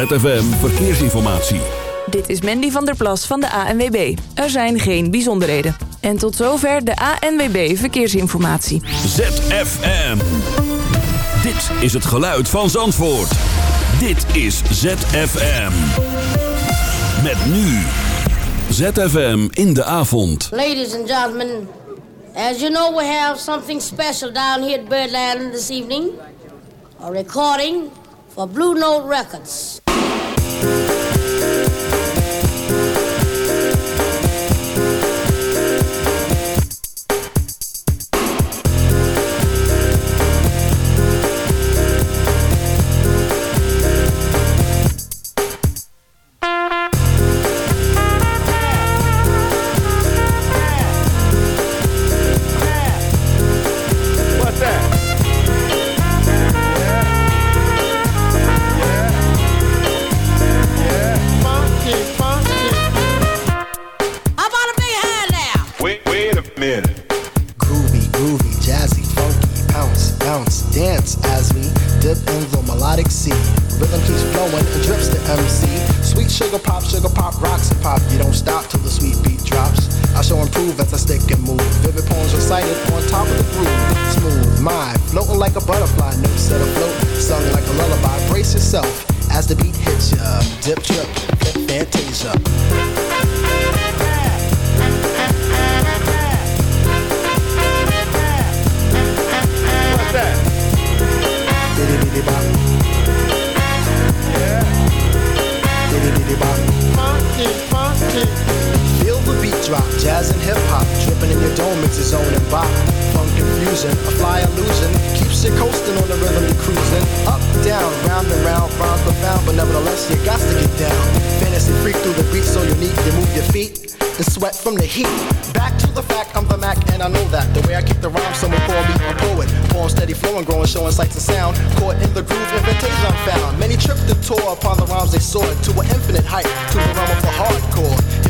ZFM Verkeersinformatie. Dit is Mandy van der Plas van de ANWB. Er zijn geen bijzonderheden. En tot zover de ANWB Verkeersinformatie. ZFM. Dit is het geluid van Zandvoort. Dit is ZFM. Met nu. ZFM in de avond. Ladies and gentlemen, as you know, we have something special down here at Birdland this evening. A recording for Blue Note Records. by. From confusing, a flyer losing, keeps you coasting on the rhythm you cruising. Up, down, round and round, rhymes profound, but nevertheless you got to get down. Fantasy freak through the beat, so unique, you move your feet and sweat from the heat. Back to the fact, I'm the Mac, and I know that. The way I kick the rhyme, someone call me a poet. Form steady flowing, growing, showing sights and sound. Caught in the groove, invitation I'm found. Many trip the tour upon the rhymes they soared to an infinite height, to the realm of the hardcore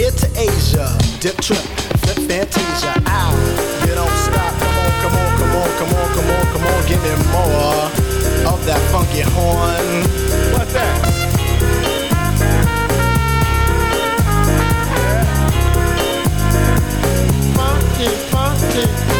here to Asia. Dip trip, flip Fantasia. Ow, you don't stop. Come on, come on, come on, come on, come on, come on. Give me more of that funky horn. What's that? Funky, funky.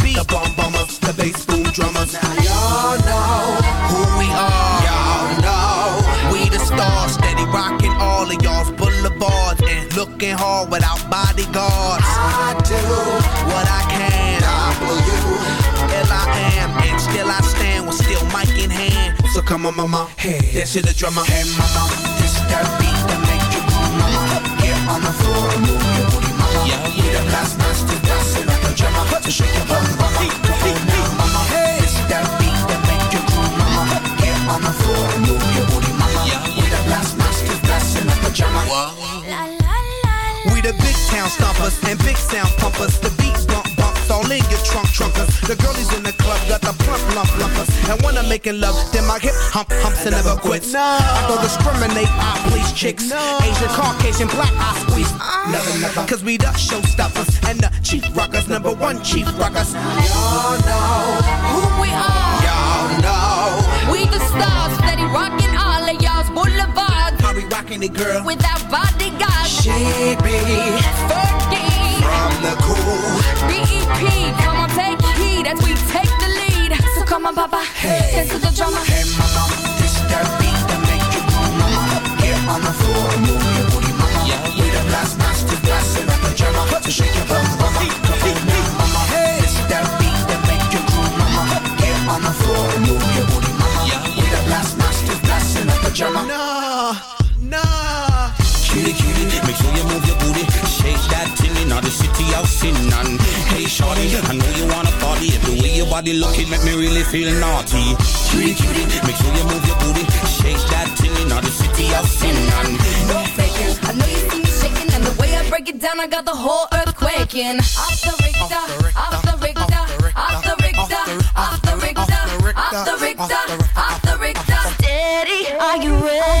hand. So come on, mama, hey, dance to the drummer. Hey, mama, this that beat that make you move, mama. Get on the floor and move your booty, mama. Yeah, yeah. We the last master dancing like a drummer. So shake your bum, mama. Come on now, mama. Hey, this that beat that make you groove, mama. Get on the floor and move your booty, mama. Yeah, yeah. We the last master dancing like a drummer. We the big town stompers and big sound pumpers. The beat bump bumps all in your trunk trunkers. The girlies in the club got the plump lump lumpers. And when I'm making love, then my hip hump humps and never quits. No. I don't discriminate, I please chicks. No. Asian, Caucasian, black, I squeeze. Never, never. Cause we the showstoppers and the chief rockers, number one chief rockers. Y'all know who we are. Y'all know We the stars, steady rocking all of y'all's boulevards. how we rocking it, girl. Without bodyguards, She be Fergie, from the cool. BEP. Come on, take heed as we take the lead. So come on, Papa, hey. dance to the drummer. Hey mama, this that beat that make you move, mama. Get on the floor and move your booty, mama. We the blast master, blasting up the drummer. So shake your bum, mama. Come on now, mama. This that beat that make you groove, mama. Get on the floor and move your booty, mama. We the blast master, blasting up the drummer. Nah, nah. Cutie, cutie, make sure you move your booty. Shake that titty, now the city of sin. And hey, shorty, I know you wanna party. The way your body looking make me really feel naughty. Cutie, cutie, make sure you move your booty. Shake that titty, now the city of sin. No faking. I know you see me shaking, and the way I break it down, I got the whole earth quaking. Off the Richter, off the Richter, off the Richter, off the Richter, off the Richter, off the Richter. Steady, are you ready?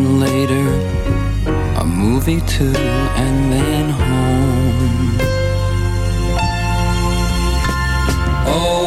Then later, a movie too, and then home. Oh,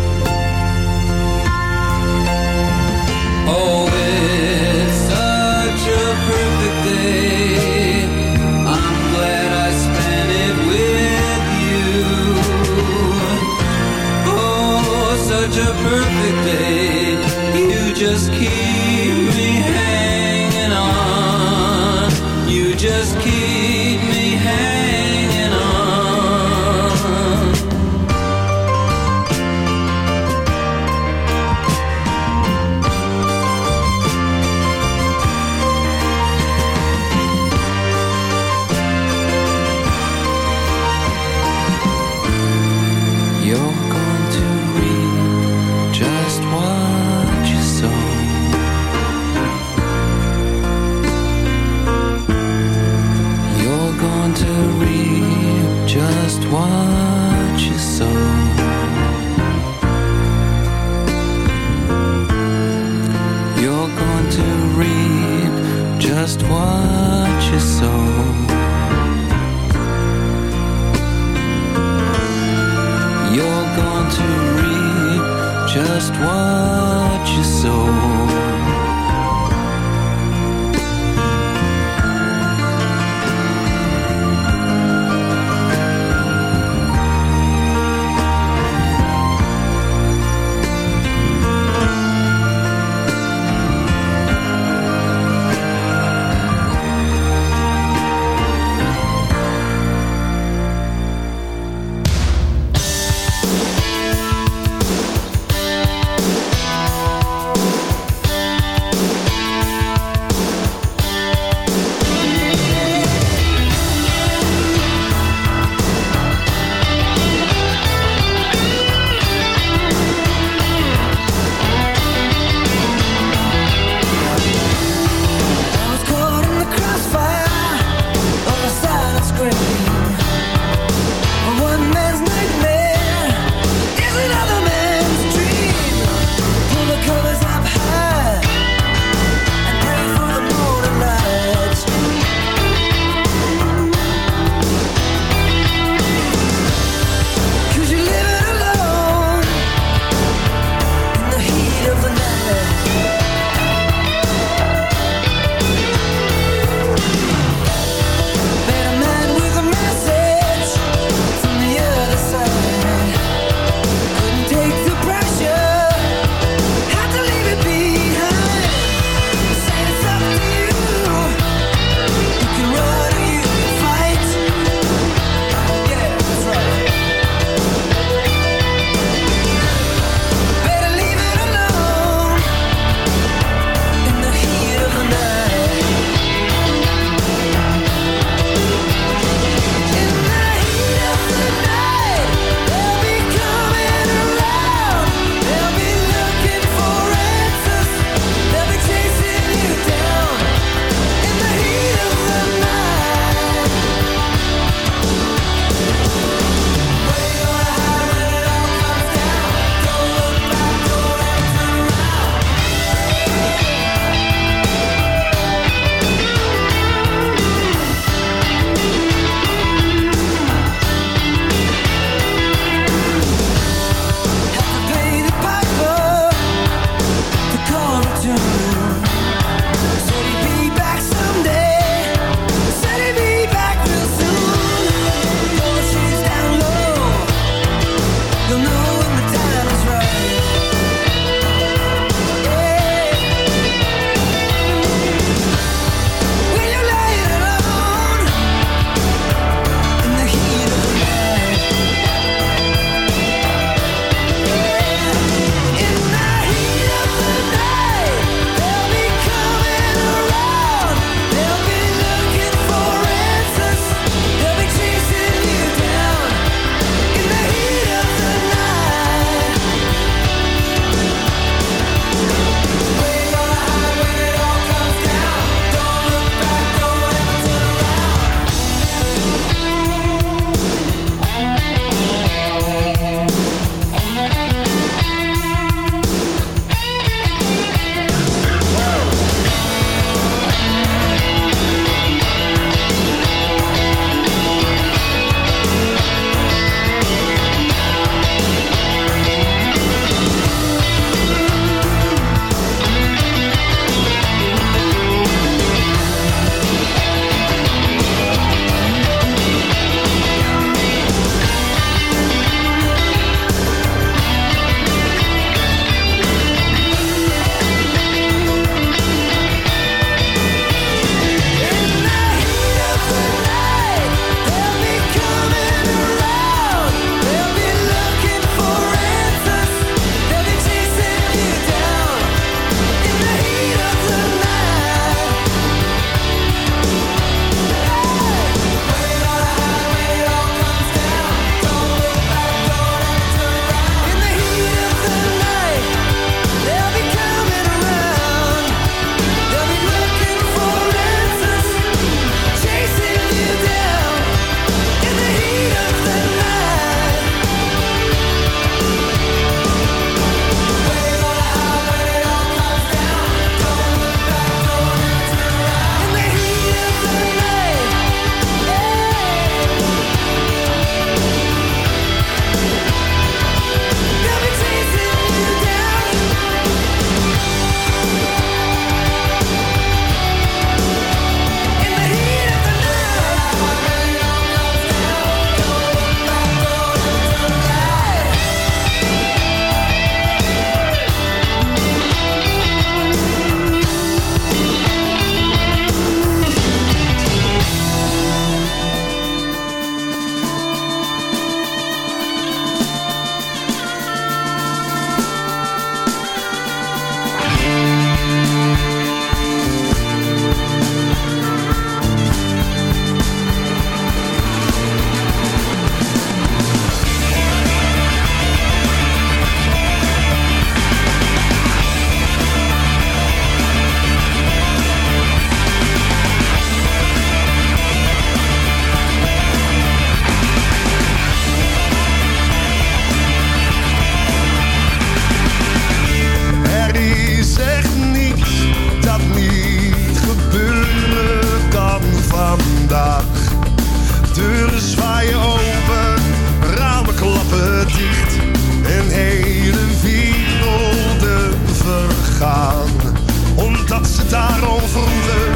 Daarom vroegen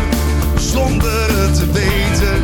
zonder het te weten.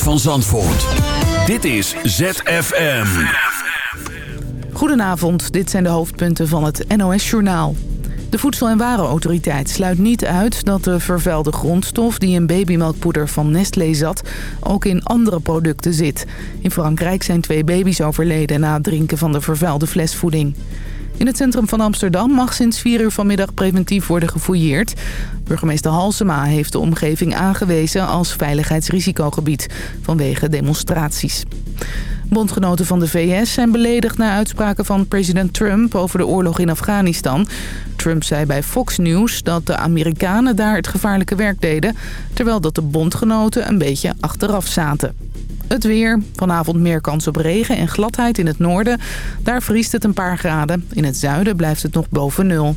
Van Zandvoort. Dit is ZFM. Goedenavond, dit zijn de hoofdpunten van het NOS-journaal. De Voedsel- en Warenautoriteit sluit niet uit dat de vervuilde grondstof... die in babymelkpoeder van Nestlé zat, ook in andere producten zit. In Frankrijk zijn twee baby's overleden na het drinken van de vervuilde flesvoeding. In het centrum van Amsterdam mag sinds 4 uur vanmiddag preventief worden gefouilleerd. Burgemeester Halsema heeft de omgeving aangewezen als veiligheidsrisicogebied vanwege demonstraties. Bondgenoten van de VS zijn beledigd na uitspraken van president Trump over de oorlog in Afghanistan. Trump zei bij Fox News dat de Amerikanen daar het gevaarlijke werk deden... terwijl dat de bondgenoten een beetje achteraf zaten. Het weer. Vanavond meer kans op regen en gladheid in het noorden. Daar vriest het een paar graden. In het zuiden blijft het nog boven nul.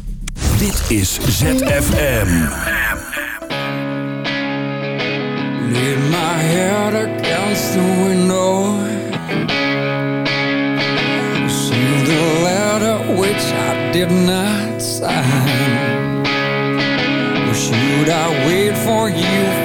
Dit is ZFM. Lean my head against the window. See the letter which I did not sign. Or should I wait for you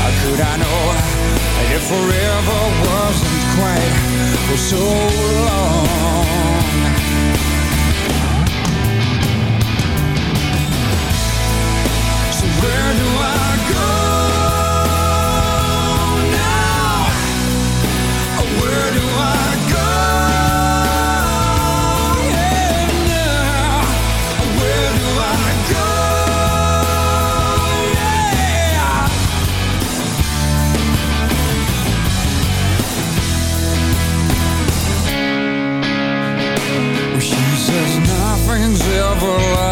How could I know that forever wasn't quite for so long?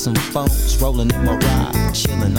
some phones rolling in my ride, chilling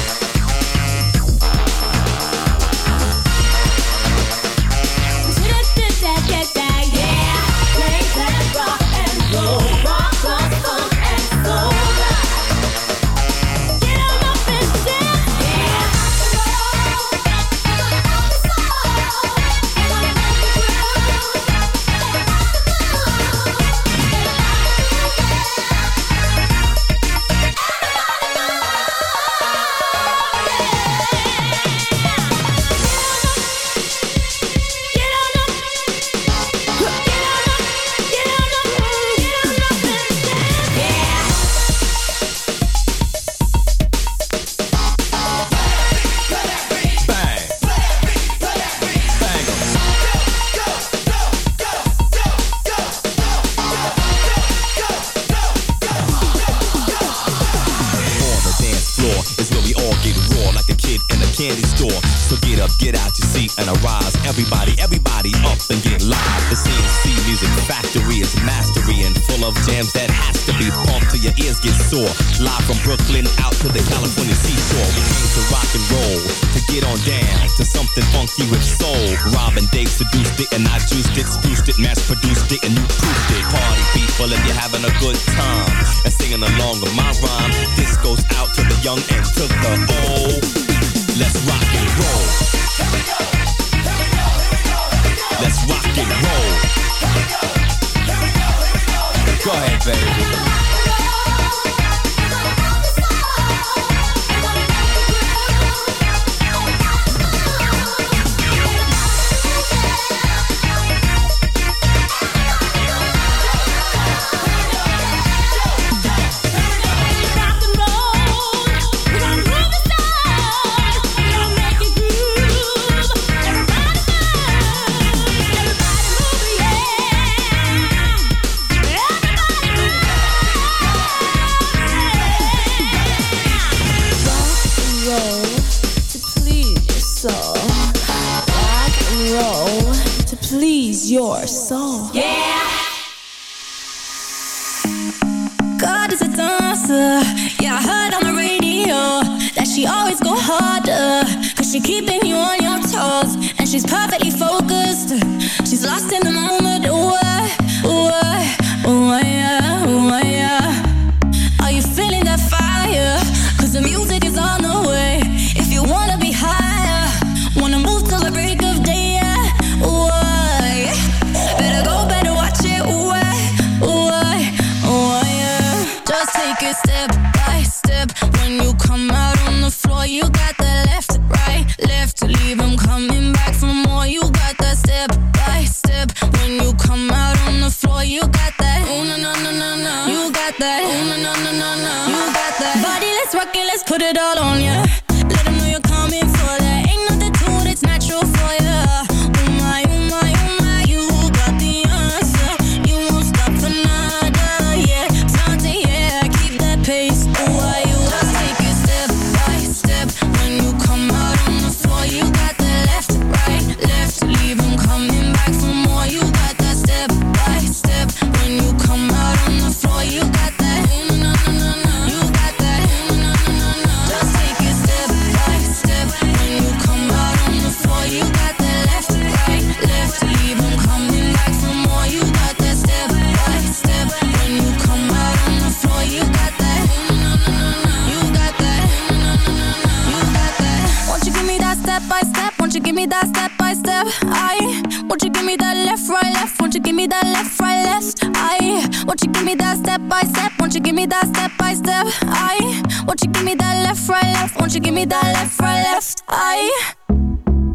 Won't you give me that left, right, left I.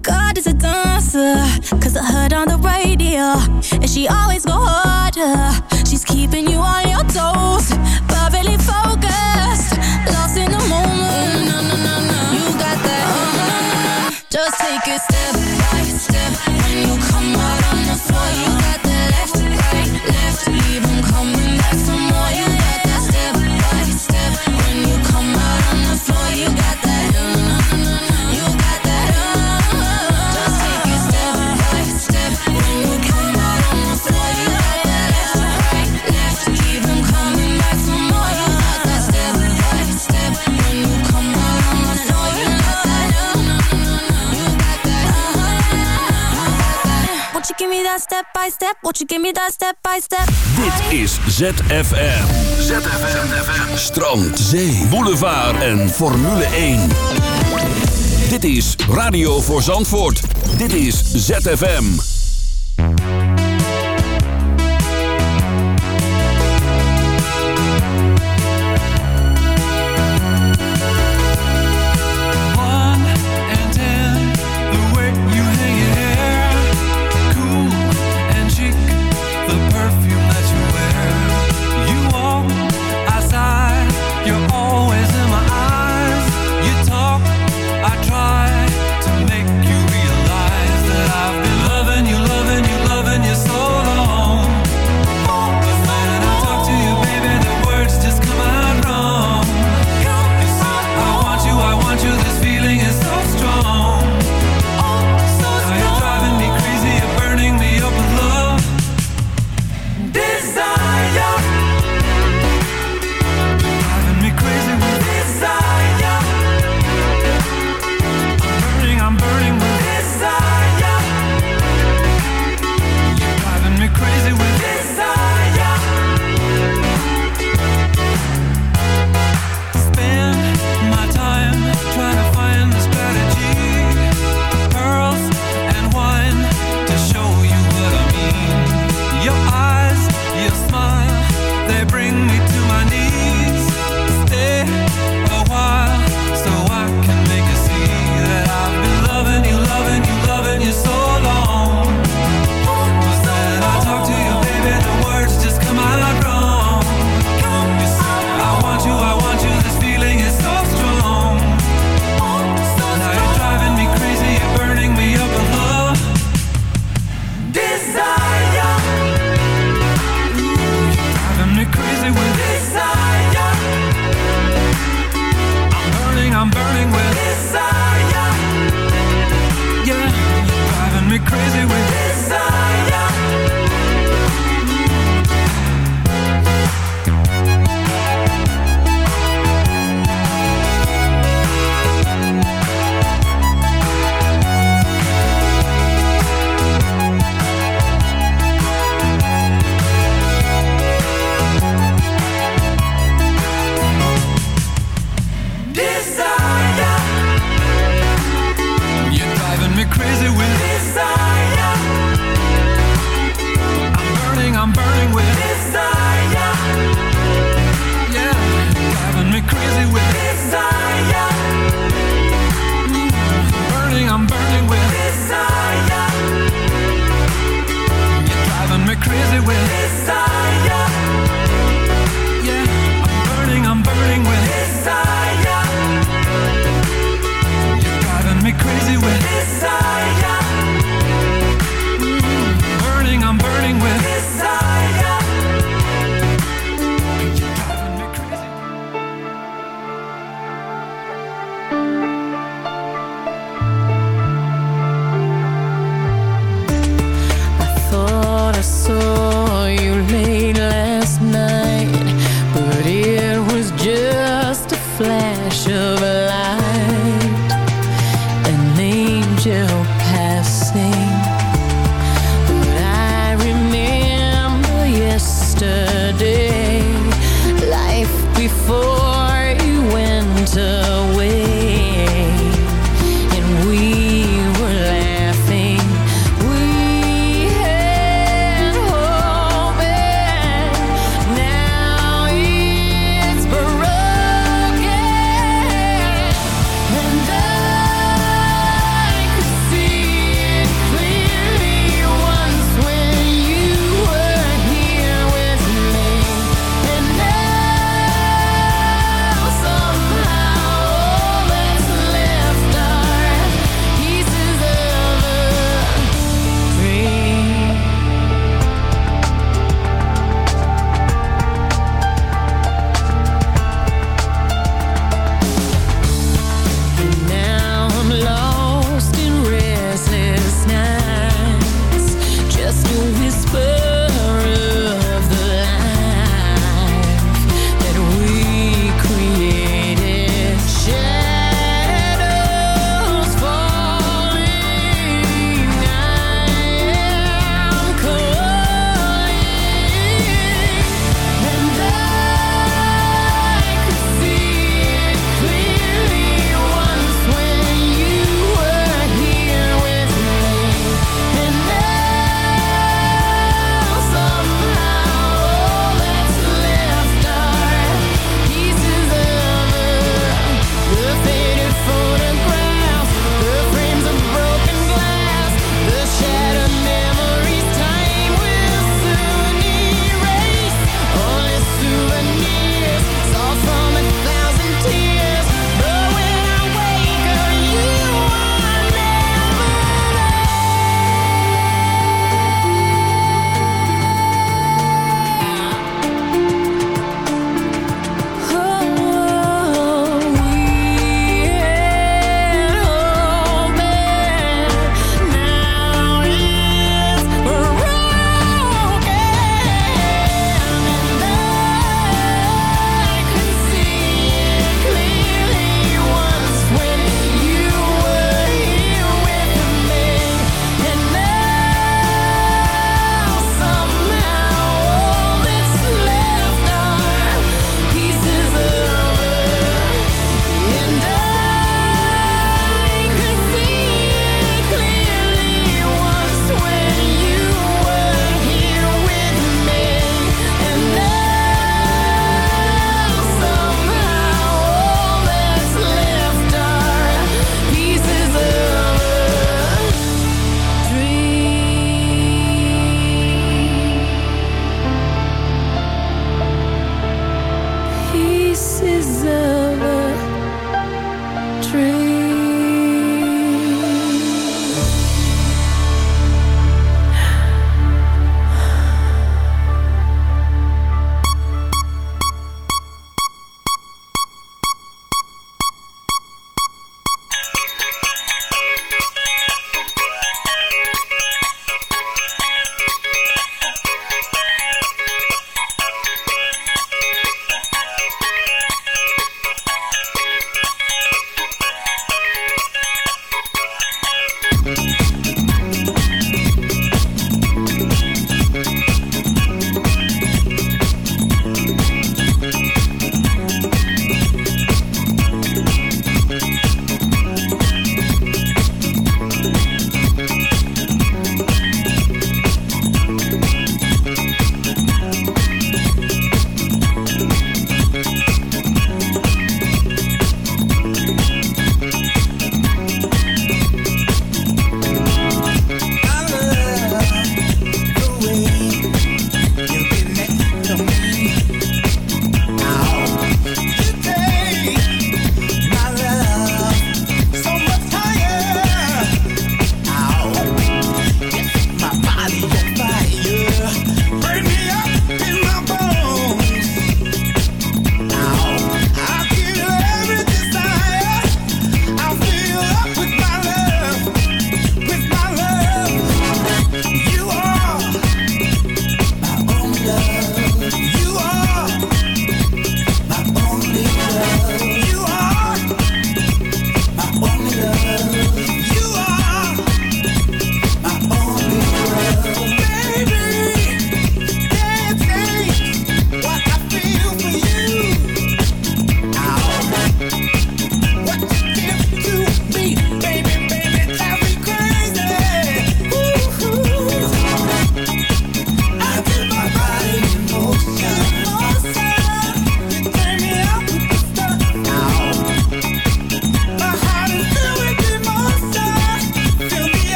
God is a dancer, cause I heard on the radio, and she always go harder. She's keeping you on step by step? Won't you give me that step by step? Dit is ZFM. ZFM. ZFM. Strand, zee, boulevard en Formule 1. Dit is Radio voor Zandvoort. Dit is ZFM.